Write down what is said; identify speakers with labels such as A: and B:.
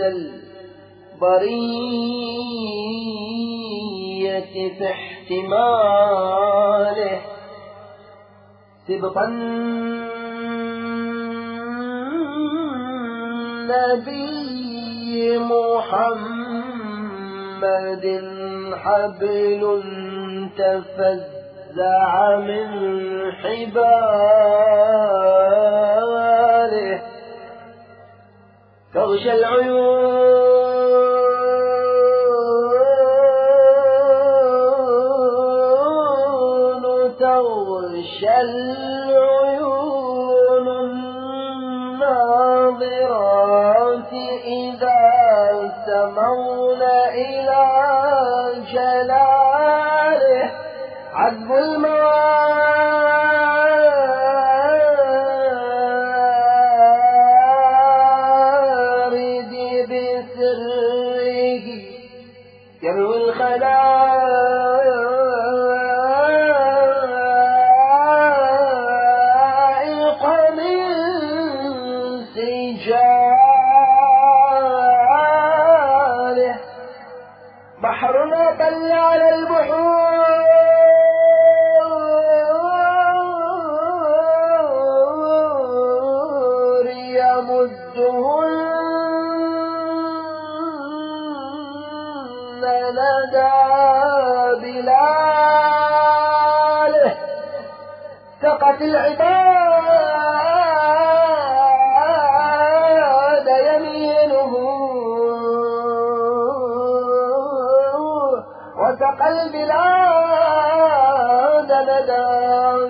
A: البرية في احتماله. سبطا النبي محمد حبل تفزع من حباله تغشى العيون. تغشى العيون الناظرات إذا سمون إلى يروي الخلائق من سجاله. بحرنا بل على البحور يمده ندى بلاله سقت العباد يمينه وسقى البلاد ندى